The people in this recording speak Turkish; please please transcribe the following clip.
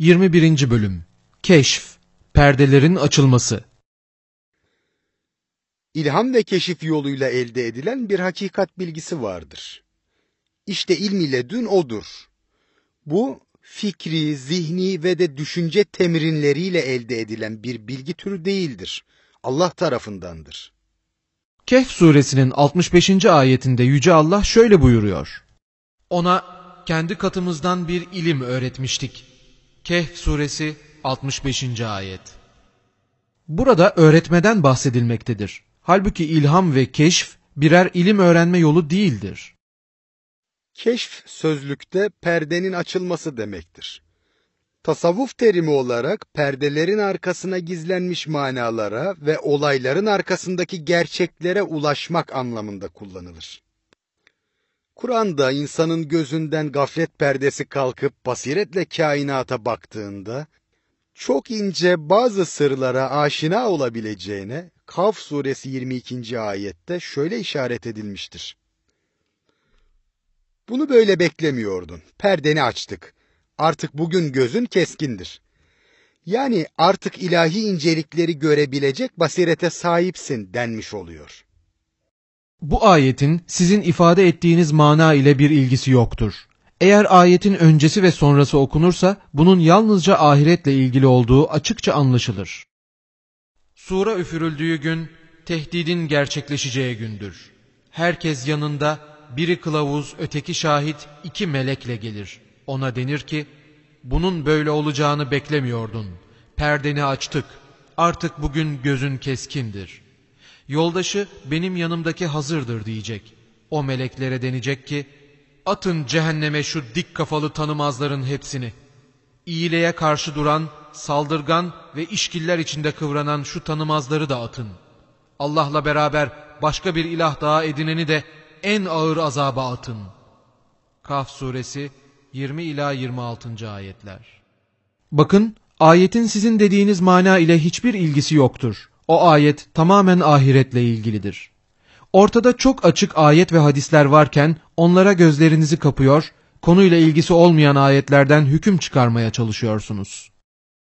21. Bölüm Keşf Perdelerin açılması İlham ve keşif yoluyla elde edilen bir hakikat bilgisi vardır. İşte ilm ile dün odur. Bu, fikri, zihni ve de düşünce temrinleriyle elde edilen bir bilgi türü değildir. Allah tarafındandır. Kehf suresinin 65. ayetinde Yüce Allah şöyle buyuruyor. Ona kendi katımızdan bir ilim öğretmiştik. Kehf suresi 65. ayet. Burada öğretmeden bahsedilmektedir. Halbuki ilham ve keşf birer ilim öğrenme yolu değildir. Keşf sözlükte perdenin açılması demektir. Tasavvuf terimi olarak perdelerin arkasına gizlenmiş manalara ve olayların arkasındaki gerçeklere ulaşmak anlamında kullanılır. Kur'an'da insanın gözünden gaflet perdesi kalkıp basiretle kainata baktığında, çok ince bazı sırlara aşina olabileceğine Kaf suresi 22. ayette şöyle işaret edilmiştir. Bunu böyle beklemiyordun. Perdeni açtık. Artık bugün gözün keskindir. Yani artık ilahi incelikleri görebilecek basirete sahipsin denmiş oluyor. Bu ayetin sizin ifade ettiğiniz mana ile bir ilgisi yoktur. Eğer ayetin öncesi ve sonrası okunursa bunun yalnızca ahiretle ilgili olduğu açıkça anlaşılır. Sura üfürüldüğü gün tehdidin gerçekleşeceği gündür. Herkes yanında biri kılavuz, öteki şahit, iki melekle gelir. Ona denir ki, bunun böyle olacağını beklemiyordun. Perdeni açtık. Artık bugün gözün keskindir. Yoldaşı benim yanımdaki hazırdır diyecek. O meleklere denecek ki, atın cehenneme şu dik kafalı tanımazların hepsini. İyiliğe karşı duran, saldırgan ve işkiller içinde kıvranan şu tanımazları da atın. Allah'la beraber başka bir ilah daha edineni de en ağır azaba atın. Kaf suresi 20 ila 26. ayetler. Bakın ayetin sizin dediğiniz mana ile hiçbir ilgisi yoktur. O ayet tamamen ahiretle ilgilidir. Ortada çok açık ayet ve hadisler varken onlara gözlerinizi kapıyor, konuyla ilgisi olmayan ayetlerden hüküm çıkarmaya çalışıyorsunuz.